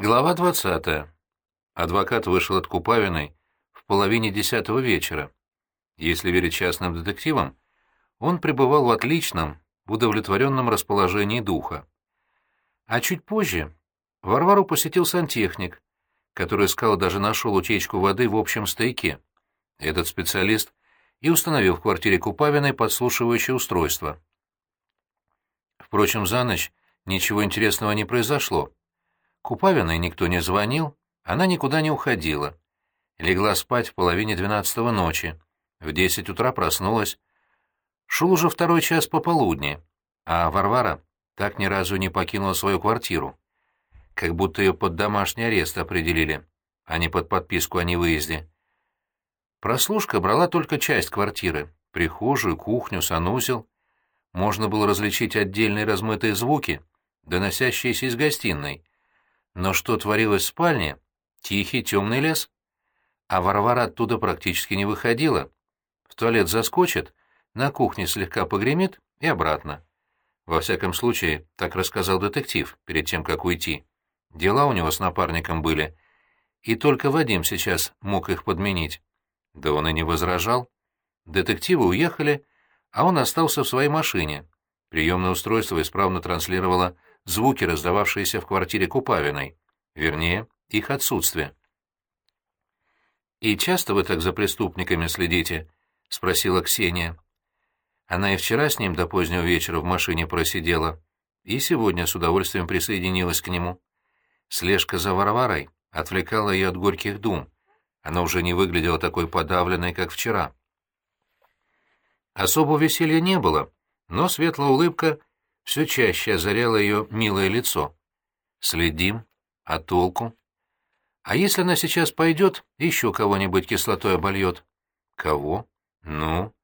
Глава 20. Адвокат вышел от Купавиной в половине десятого вечера. Если верить частным детективам, он пребывал в отличном, удовлетворенном расположении духа. А чуть позже Варвару посетил сантехник, который искал даже нашел утечку воды в общем стояке. Этот специалист и установил в квартире Купавиной подслушивающее устройство. Впрочем, за ночь ничего интересного не произошло. Купавиной никто не звонил, она никуда не уходила. Легла спать в половине двенадцатого ночи, в десять утра проснулась. Шел уже второй час пополудни, а Варвара так ни разу не покинула свою квартиру. Как будто ее под домашний арест определили, а не под подписку о невыезде. Прослушка брала только часть квартиры — прихожую, кухню, санузел. Можно было различить отдельные размытые звуки, доносящиеся из гостиной. Но что творилось в спальне? Тихий темный лес. А Варвара оттуда практически не выходила. В туалет заскочит, на кухне слегка погремит и обратно. Во всяком случае, так рассказал детектив перед тем, как уйти. Дела у него с напарником были, и только Вадим сейчас мог их подменить. Да он и не возражал. Детективы уехали, а он остался в своей машине. Приемное устройство исправно транслировало звуки, раздававшиеся в квартире Купавиной, вернее, их отсутствие. «И часто вы так за преступниками следите?» — спросила Ксения. Она и вчера с ним до позднего вечера в машине просидела, и сегодня с удовольствием присоединилась к нему. Слежка за Варварой отвлекала ее от горьких дум. Она уже не выглядела такой подавленной, как вчера. Особого веселья не было, но светлая улыбка все чаще озаряло ее милое лицо. Следим. А толку? А если она сейчас пойдет, еще кого-нибудь кислотой обольет? Кого? Ну?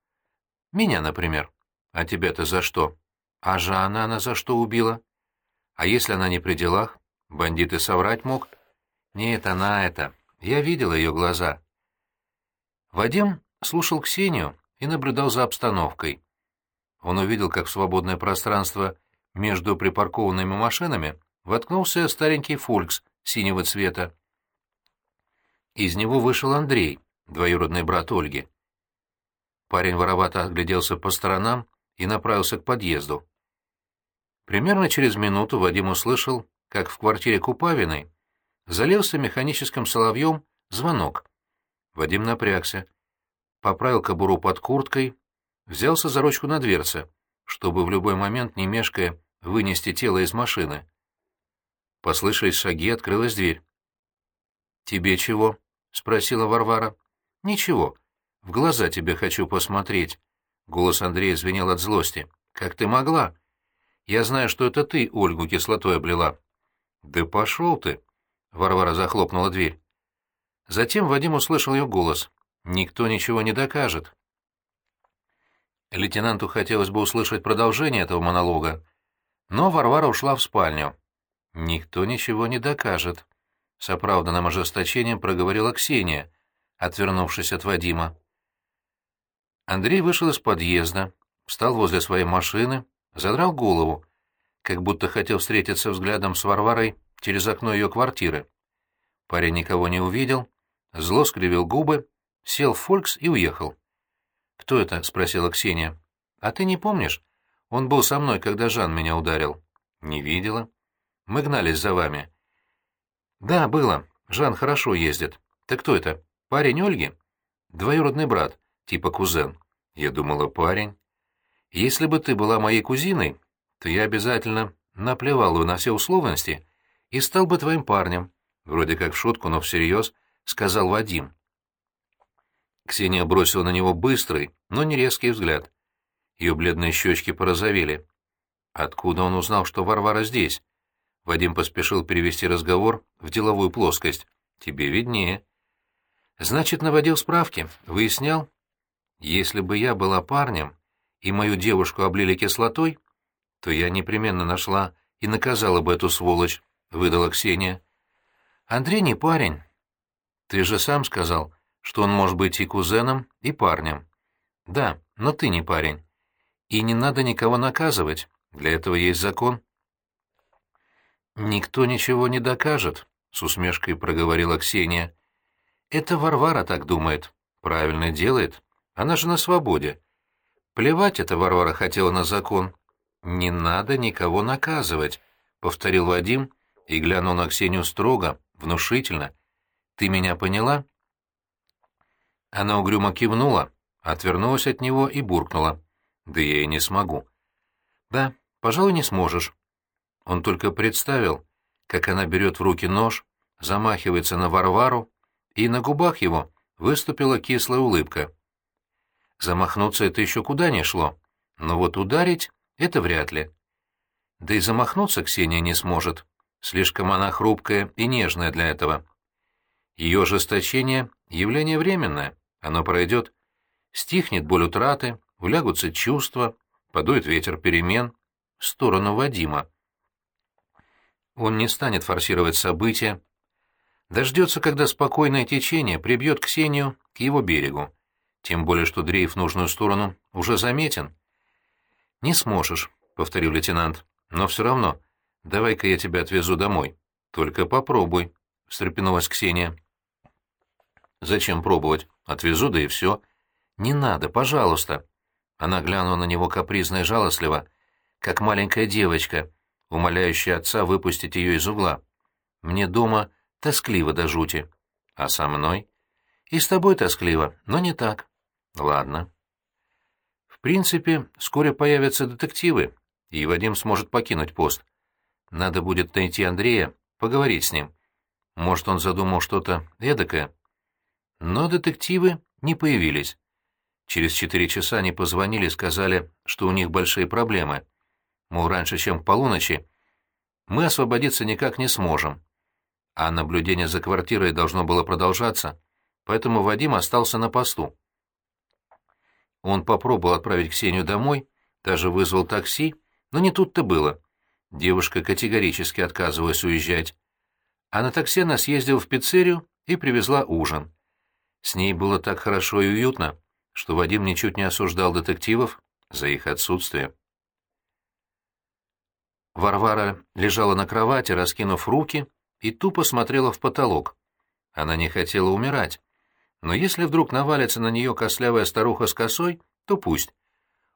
Меня, например. А тебя-то за что? А Жанна она за что убила? А если она не при делах? Бандит и соврать мог? Нет, она это. Я видел ее глаза. Вадим слушал Ксению и наблюдал за обстановкой. Он увидел, как в свободное пространство между припаркованными машинами воткнулся старенький «Фолькс» синего цвета. Из него вышел Андрей, двоюродный брат Ольги. Парень воровато огляделся по сторонам и направился к подъезду. Примерно через минуту Вадим услышал, как в квартире Купавиной залился механическим соловьем звонок. Вадим напрягся, поправил кобуру под курткой взялся за ручку на дверце, чтобы в любой момент, не мешкая, вынести тело из машины. Послышались шаги, открылась дверь. «Тебе чего?» — спросила Варвара. «Ничего. В глаза тебе хочу посмотреть». Голос Андрея звенел от злости. «Как ты могла? Я знаю, что это ты Ольгу кислотой облила». «Да пошел ты!» — Варвара захлопнула дверь. Затем Вадим услышал ее голос. «Никто ничего не докажет». Лейтенанту хотелось бы услышать продолжение этого монолога, но Варвара ушла в спальню. «Никто ничего не докажет», — с оправданным ожесточением проговорила Ксения, отвернувшись от Вадима. Андрей вышел из подъезда, встал возле своей машины, задрал голову, как будто хотел встретиться взглядом с Варварой через окно ее квартиры. Парень никого не увидел, зло скривил губы, сел в «Фолькс» и уехал. «Кто это?» — спросила Ксения. «А ты не помнишь? Он был со мной, когда Жан меня ударил». «Не видела». «Мы гнались за вами». «Да, было. Жан хорошо ездит. Ты кто это? Парень Ольги?» «Двоюродный брат, типа кузен». «Я думала, парень». «Если бы ты была моей кузиной, то я обязательно наплевал бы на все условности и стал бы твоим парнем», вроде как в шутку, но всерьез, сказал Вадим. Ксения бросила на него быстрый, но не резкий взгляд. Ее бледные щечки порозовели. Откуда он узнал, что Варвара здесь? Вадим поспешил перевести разговор в деловую плоскость. Тебе виднее. Значит, наводил справки, выяснял. Если бы я была парнем, и мою девушку облили кислотой, то я непременно нашла и наказала бы эту сволочь, — выдала Ксения. Андрей не парень. Ты же сам сказал, что он может быть и кузеном, и парнем. Да, но ты не парень. И не надо никого наказывать, для этого есть закон. Никто ничего не докажет, с усмешкой проговорила Ксения. «Это Варвара так думает. Правильно делает. Она же на свободе. Плевать это Варвара хотела на закон. Не надо никого наказывать», — повторил Вадим и глянул на Ксению строго, внушительно. «Ты меня поняла?» Она угрюмо кивнула, отвернулась от него и буркнула. «Да я и не смогу». «Да, пожалуй, не сможешь». Он только представил, как она берет в руки нож, замахивается на Варвару, и на губах его выступила кислая улыбка. Замахнуться это еще куда не шло, но вот ударить — это вряд ли. Да и замахнуться Ксения не сможет, слишком она хрупкая и нежная для этого. Ее ожесточение — явление временное, оно пройдет. Стихнет боль утраты, улягутся чувства, подует ветер перемен в сторону Вадима. Он не станет форсировать события, дождется, когда спокойное течение прибьет Ксению к его берегу, тем более что дрейф в нужную сторону уже заметен. «Не сможешь», — повторил лейтенант, — «но все равно. Давай-ка я тебя отвезу домой. Только попробуй», — встрепенулась Ксения. «Зачем пробовать? Отвезу, да и все». «Не надо, пожалуйста». Она глянула на него капризно и жалостливо, как маленькая девочка, умоляющая отца выпустить ее из угла. «Мне дома тоскливо до жути. А со мной? И с тобой тоскливо, но не так. Ладно. В принципе, скоро появятся детективы, и Вадим сможет покинуть пост. Надо будет найти Андрея, поговорить с ним. Может, он задумал что-то эдакое. Но детективы не появились. Через четыре часа они позвонили и сказали, что у них большие проблемы. Мол, раньше, чем к полуночи, мы освободиться никак не сможем а наблюдение за квартирой должно было продолжаться, поэтому Вадим остался на посту. Он попробовал отправить Ксению домой, даже вызвал такси, но не тут-то было. Девушка категорически отказывалась уезжать. А на такси она съездила в пиццерию и привезла ужин. С ней было так хорошо и уютно, что Вадим ничуть не осуждал детективов за их отсутствие. Варвара лежала на кровати, раскинув руки, и тупо смотрела в потолок. Она не хотела умирать. Но если вдруг навалится на нее кослявая старуха с косой, то пусть.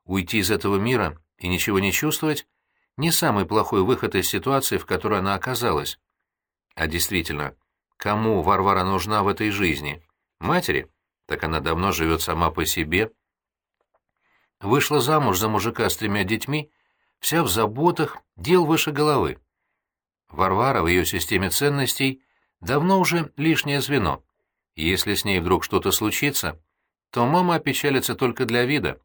Уйти из этого мира и ничего не чувствовать — не самый плохой выход из ситуации, в которой она оказалась. А действительно, кому Варвара нужна в этой жизни? Матери? Так она давно живет сама по себе. Вышла замуж за мужика с тремя детьми, вся в заботах, дел выше головы. Варвара в ее системе ценностей давно уже лишнее звено. Если с ней вдруг что-то случится, то мама опечалится только для вида.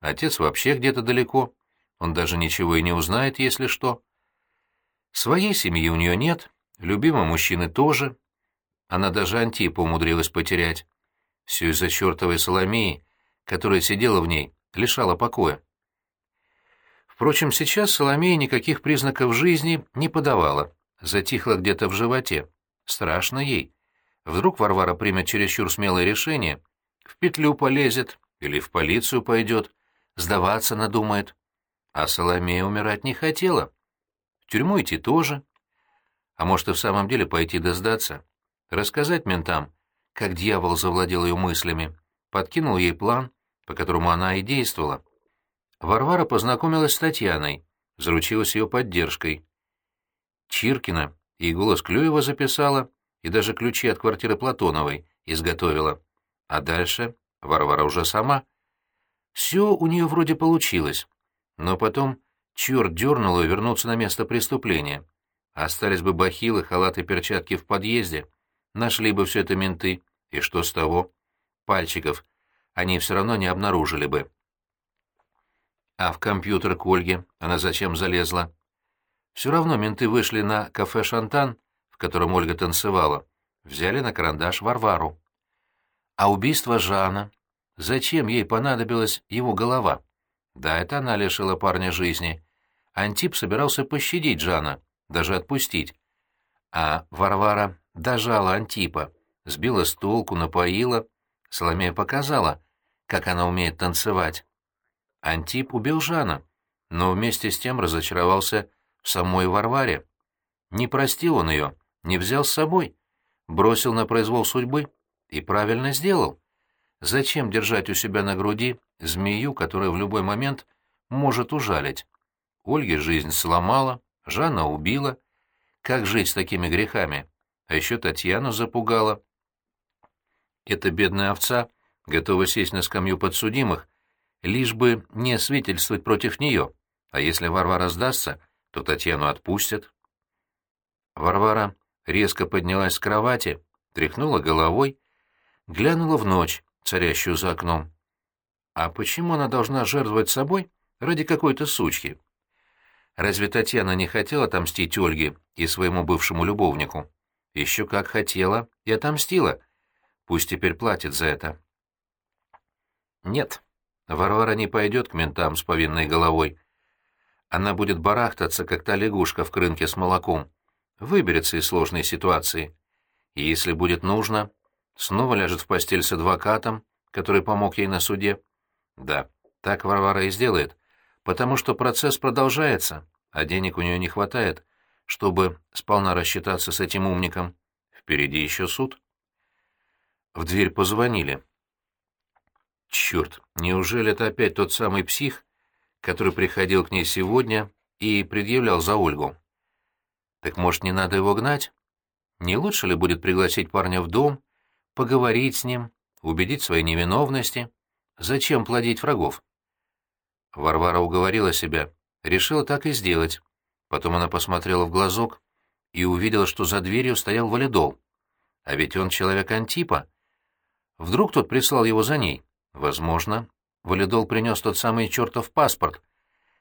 Отец вообще где-то далеко, он даже ничего и не узнает, если что. Своей семьи у нее нет, любимого мужчины тоже. Она даже Антипа умудрилась потерять. Все из-за чертовой Соломеи, которая сидела в ней, лишала покоя. Впрочем, сейчас Соломея никаких признаков жизни не подавала, затихла где-то в животе. Страшно ей. Вдруг Варвара примет чересчур смелое решение, в петлю полезет или в полицию пойдет, сдаваться надумает. А Соломея умирать не хотела. В тюрьму идти тоже. А может и в самом деле пойти да сдаться. Рассказать ментам, как дьявол завладел ее мыслями, подкинул ей план, по которому она и действовала. Варвара познакомилась с Татьяной, заручилась ее поддержкой. Чиркина и голос Клюева записала, и даже ключи от квартиры Платоновой изготовила. А дальше Варвара уже сама. Все у нее вроде получилось, но потом черт дернул ее вернуться на место преступления. Остались бы бахилы, халаты, перчатки в подъезде, нашли бы все это менты, и что с того? Пальчиков они все равно не обнаружили бы. А в компьютер к Ольге она зачем залезла? Все равно менты вышли на кафе «Шантан», в котором Ольга танцевала, взяли на карандаш Варвару. А убийство Жана? Зачем ей понадобилась его голова? Да, это она лишила парня жизни. Антип собирался пощадить Жана, даже отпустить. А Варвара дожала Антипа, сбила с толку, напоила. Соломея показала, как она умеет танцевать. Антип убил Жана, но вместе с тем разочаровался в самой Варваре. Не простил он ее, не взял с собой, бросил на произвол судьбы и правильно сделал. Зачем держать у себя на груди змею, которая в любой момент может ужалить? Ольге жизнь сломала, Жанна убила. Как жить с такими грехами? А еще Татьяну запугала. Эта бедная овца готова сесть на скамью подсудимых, лишь бы не свидетельствовать против нее. А если Варвара сдастся, то Татьяну отпустят. Варвара резко поднялась с кровати, тряхнула головой, глянула в ночь, царящую за окном. А почему она должна жертвовать собой ради какой-то сучки? Разве Татьяна не хотела отомстить Ольге и своему бывшему любовнику? Еще как хотела и отомстила. Пусть теперь платит за это. Нет, Варвара не пойдет к ментам с повинной головой. Она будет барахтаться, как та лягушка в крынке с молоком. Выберется из сложной ситуации. И если будет нужно, снова ляжет в постель с адвокатом, который помог ей на суде. Да, так Варвара и сделает, потому что процесс продолжается, а денег у нее не хватает, чтобы сполна рассчитаться с этим умником. Впереди еще суд. В дверь позвонили. Черт, неужели это опять тот самый псих, который приходил к ней сегодня и предъявлял за Ольгу? Так может, не надо его гнать? Не лучше ли будет пригласить парня в дом, поговорить с ним, убедить в своей невиновности? Зачем плодить врагов? Варвара уговорила себя, решила так и сделать. Потом она посмотрела в глазок и увидела, что за дверью стоял валидол. А ведь он человек Антипа. Вдруг тот прислал его за ней? Возможно. Валидол принес тот самый чертов паспорт,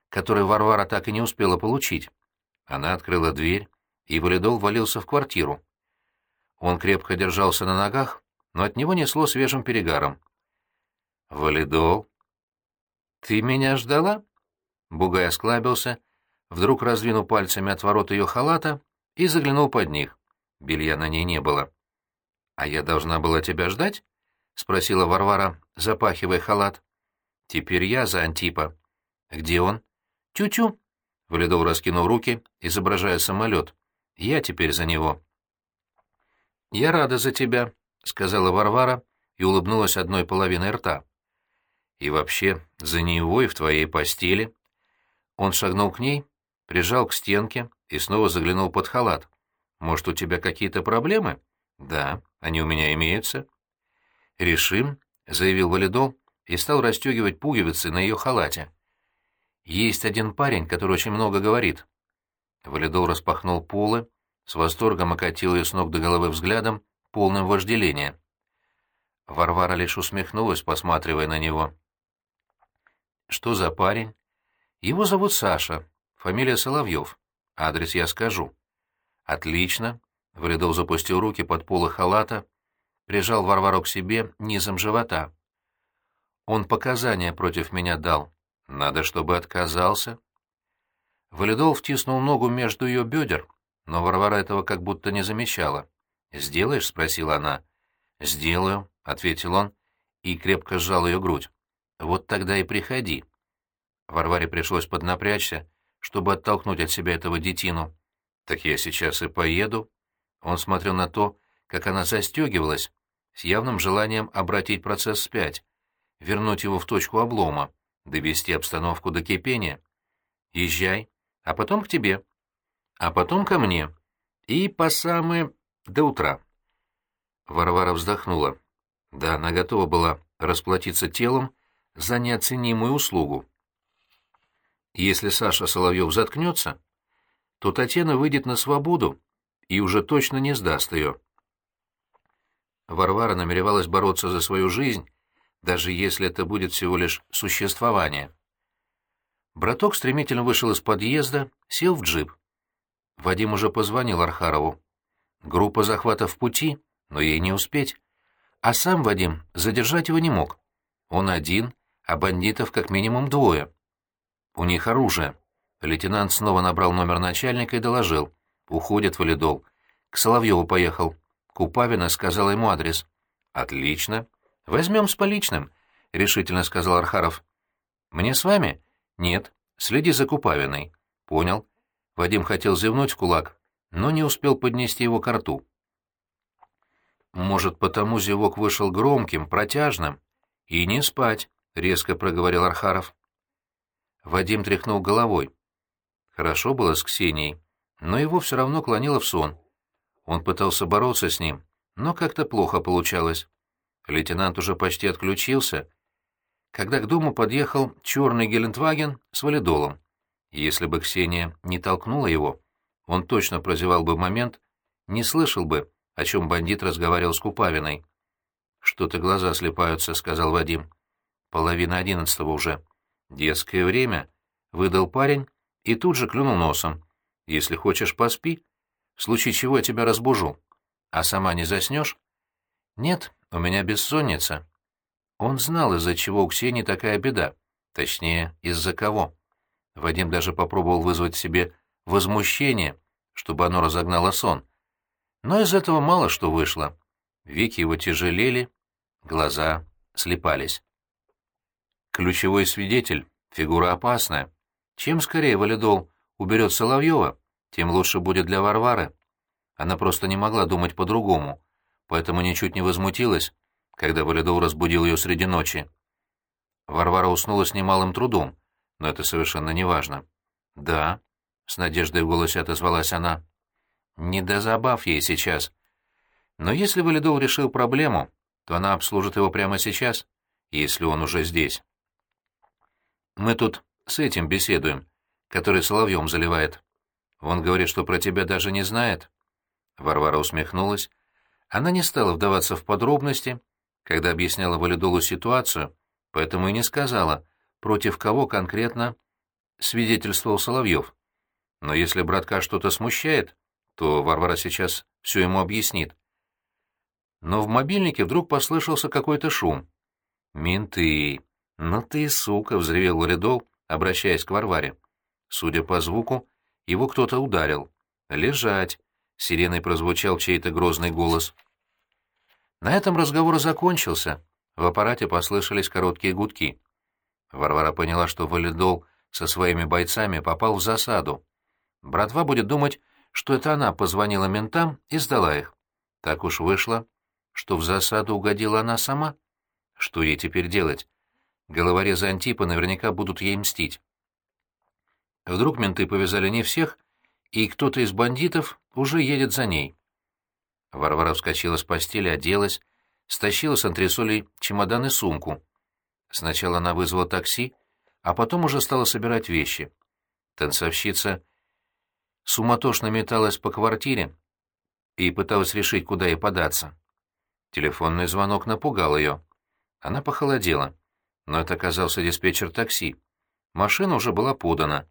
который Варвара так и не успела получить. Она открыла дверь, и Валидол валился в квартиру. Он крепко держался на ногах, но от него несло свежим перегаром. «Валидол, ты меня ждала?» Бугай осклабился, вдруг раздвинул пальцами от ворот ее халата и заглянул под них. Белья на ней не было. «А я должна была тебя ждать?» — спросила Варвара, запахивая халат. «Теперь я за Антипа». «Где он?» «Тю-тю», — Валидол раскинул руки, изображая самолет. «Я теперь за него». «Я рада за тебя», — сказала Варвара и улыбнулась одной половиной рта. «И вообще, за него и в твоей постели». Он шагнул к ней, прижал к стенке и снова заглянул под халат. «Может, у тебя какие-то проблемы?» «Да, они у меня имеются». «Решим», — заявил Валидол и стал расстегивать пуговицы на ее халате. «Есть один парень, который очень много говорит». Валидол распахнул полы, с восторгом окатил ее с ног до головы взглядом, полным вожделения. Варвара лишь усмехнулась, посматривая на него. «Что за парень?» «Его зовут Саша, фамилия Соловьев. Адрес я скажу». «Отлично». Валидол запустил руки под полы халата, прижал Варвару к себе низом живота. Он показания против меня дал. Надо, чтобы отказался. Валидол втиснул ногу между ее бедер, но Варвара этого как будто не замечала. «Сделаешь?» — спросила она. «Сделаю», — ответил он и крепко сжал ее грудь. «Вот тогда и приходи». Варваре пришлось поднапрячься, чтобы оттолкнуть от себя этого детину. «Так я сейчас и поеду». Он смотрел на то, как она застегивалась, с явным желанием обратить процесс вспять, вернуть его в точку облома, довести обстановку до кипения. «Езжай, а потом к тебе, а потом ко мне, и по самое до утра». Варвара вздохнула. Да, она готова была расплатиться телом за неоценимую услугу. Если Саша Соловьев заткнется, то Татьяна выйдет на свободу и уже точно не сдаст ее. Варвара намеревалась бороться за свою жизнь, даже если это будет всего лишь существование. Браток стремительно вышел из подъезда, сел в джип. Вадим уже позвонил Архарову. Группа захвата в пути, но ей не успеть. А сам Вадим задержать его не мог. Он один, а бандитов как минимум двое. У них оружие. Лейтенант снова набрал номер начальника и доложил. Уходит валидол. К Соловьеву поехал. Купавина сказала ему адрес. «Отлично. Возьмем с поличным», — решительно сказал Архаров. «Мне с вами?» «Нет. Следи за Купавиной». «Понял». Вадим хотел зевнуть в кулак, но не успел поднести его к рту. «Может, потому зевок вышел громким, протяжным?» «И не спать», — резко проговорил Архаров. Вадим тряхнул головой. Хорошо было с Ксенией, но его все равно клонило в сон. Он пытался бороться с ним, но как-то плохо получалось. Лейтенант уже почти отключился, когда к дому подъехал черный Гелендваген с валидолом. Если бы Ксения не толкнула его, он точно прозевал бы момент, не слышал бы, о чем бандит разговаривал с Купавиной. «Что-то глаза слепаются», — сказал Вадим. «Половина одиннадцатого уже». «Детское время», — выдал парень и тут же клюнул носом. «Если хочешь, поспи. В случае чего я тебя разбужу. А сама не заснешь?» «Нет, у меня бессонница». Он знал, из-за чего у Ксении такая беда. Точнее, из-за кого. Вадим даже попробовал вызвать в себе возмущение, чтобы оно разогнало сон. Но из этого мало что вышло. Веки его тяжелели, глаза слепались. Ключевой свидетель — фигура опасная. Чем скорее Валидол уберет Соловьева, тем лучше будет для Варвары. Она просто не могла думать по-другому, поэтому ничуть не возмутилась, когда Валидол разбудил ее среди ночи. Варвара уснула с немалым трудом, но это совершенно неважно. «Да», — с надеждой в голосе отозвалась она, — «не до забав ей сейчас. Но если Валидол решил проблему, то она обслужит его прямо сейчас, если он уже здесь. Мы тут с этим беседуем, который соловьем заливает. Он говорит, что про тебя даже не знает». Варвара усмехнулась. Она не стала вдаваться в подробности, когда объясняла Валидолу ситуацию, поэтому и не сказала, против кого конкретно свидетельствовал Соловьев. Но если братка что-то смущает, то Варвара сейчас все ему объяснит. Но в мобильнике вдруг послышался какой-то шум. «Менты! Ну ты, сука!» — взревел Валидол, обращаясь к Варваре. Судя по звуку, его кто-то ударил. «Лежать!» — сиреной прозвучал чей-то грозный голос. На этом разговор закончился. В аппарате послышались короткие гудки. Варвара поняла, что Валидол со своими бойцами попал в засаду. Братва будет думать, что это она позвонила ментам и сдала их. Так уж вышло, что в засаду угодила она сама. Что ей теперь делать? Головорезы Антипа наверняка будут ей мстить. Вдруг менты повязали не всех, и кто-то из бандитов уже едет за ней. Варвара вскочила с постели, оделась, стащила с антресолей чемодан и сумку. Сначала она вызвала такси, а потом уже стала собирать вещи. Танцовщица суматошно металась по квартире и пыталась решить, куда ей податься. Телефонный звонок напугал ее. Она похолодела, но это оказался диспетчер такси. Машина уже была подана.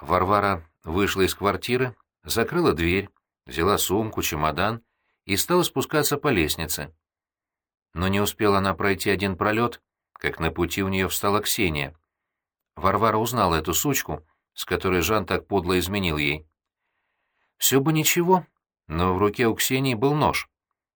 Варвара вышла из квартиры, закрыла дверь, взяла сумку, чемодан и стала спускаться по лестнице. Но не успела она пройти один пролет, как на пути у нее встала Ксения. Варвара узнала эту сучку, с которой Жан так подло изменил ей. Все бы ничего, но в руке у Ксении был нож.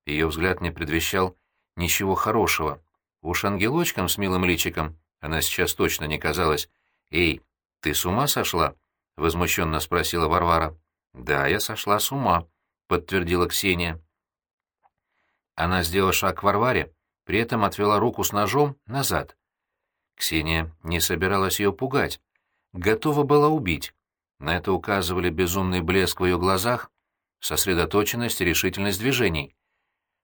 Ее взгляд не предвещал ничего хорошего. Уж ангелочком с милым личиком она сейчас точно не казалась. «Эй, ты с ума сошла?» — возмущенно спросила Варвара. «Да, я сошла с ума», — подтвердила Ксения. Она сделала шаг к Варваре, при этом отвела руку с ножом назад. Ксения не собиралась ее пугать, готова была убить. На это указывали безумный блеск в ее глазах, сосредоточенность и решительность движений.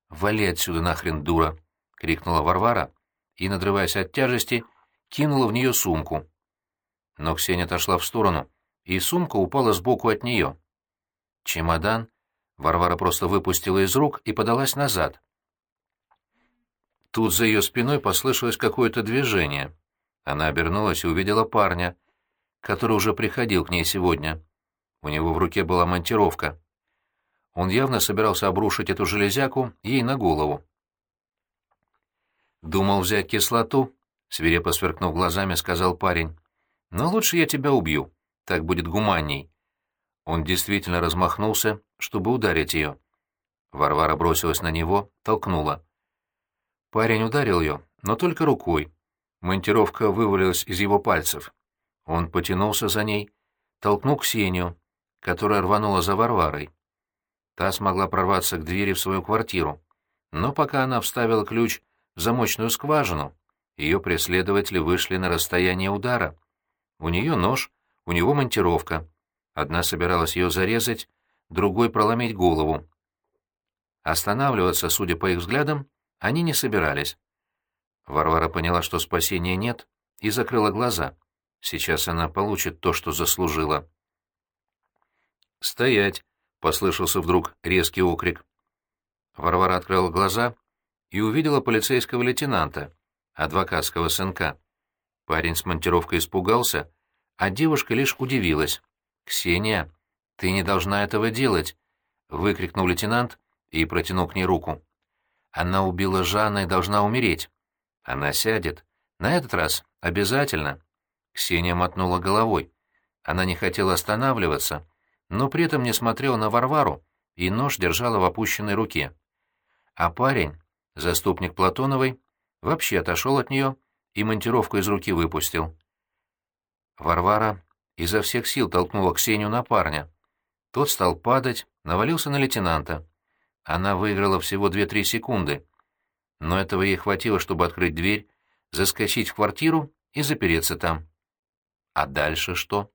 «Вали отсюда нахрен, дура!» — крикнула Варвара и, надрываясь от тяжести, кинула в нее сумку. Но Ксения отошла в сторону, и сумка упала сбоку от нее. Чемодан Варвара просто выпустила из рук и подалась назад. Тут за ее спиной послышалось какое-то движение. Она обернулась и увидела парня, который уже приходил к ней сегодня. У него в руке была монтировка. Он явно собирался обрушить эту железяку ей на голову. «Думал взять кислоту?» — свирепо сверкнув глазами, сказал парень. «Но лучше я тебя убью, так будет гуманней». Он действительно размахнулся, чтобы ударить ее. Варвара бросилась на него, толкнула. Парень ударил ее, но только рукой. Монтировка вывалилась из его пальцев. Он потянулся за ней, толкнул Ксению. которая рванула за Варварой. Та смогла прорваться к двери в свою квартиру, но пока она вставила ключ замочную скважину, ее преследователи вышли на расстояние удара. У нее нож, у него монтировка. Одна собиралась ее зарезать, другой — проломить голову. Останавливаться, судя по их взглядам, они не собирались. Варвара поняла, что спасения нет, и закрыла глаза. Сейчас она получит то, что заслужила. «Стоять!» — послышался вдруг резкий окрик. Варвара открыла глаза и увидела полицейского лейтенанта, адвокатского сынка. Парень с монтировкой испугался, а девушка лишь удивилась. «Ксения, ты не должна этого делать!» — выкрикнул лейтенант и протянул к ней руку. «Она убила Жанна и должна умереть. Она сядет. На этот раз обязательно». Ксения мотнула головой. Она не хотела останавливаться, но при этом не смотрела на Варвару и нож держала в опущенной руке. А парень, заступник Платоновой, вообще отошел от нее и монтировку из руки выпустил. Варвара изо всех сил толкнула Ксению на парня. Тот стал падать, навалился на лейтенанта. Она выиграла всего 2-3 секунды. Но этого ей хватило, чтобы открыть дверь, заскочить в квартиру и запереться там. А дальше что?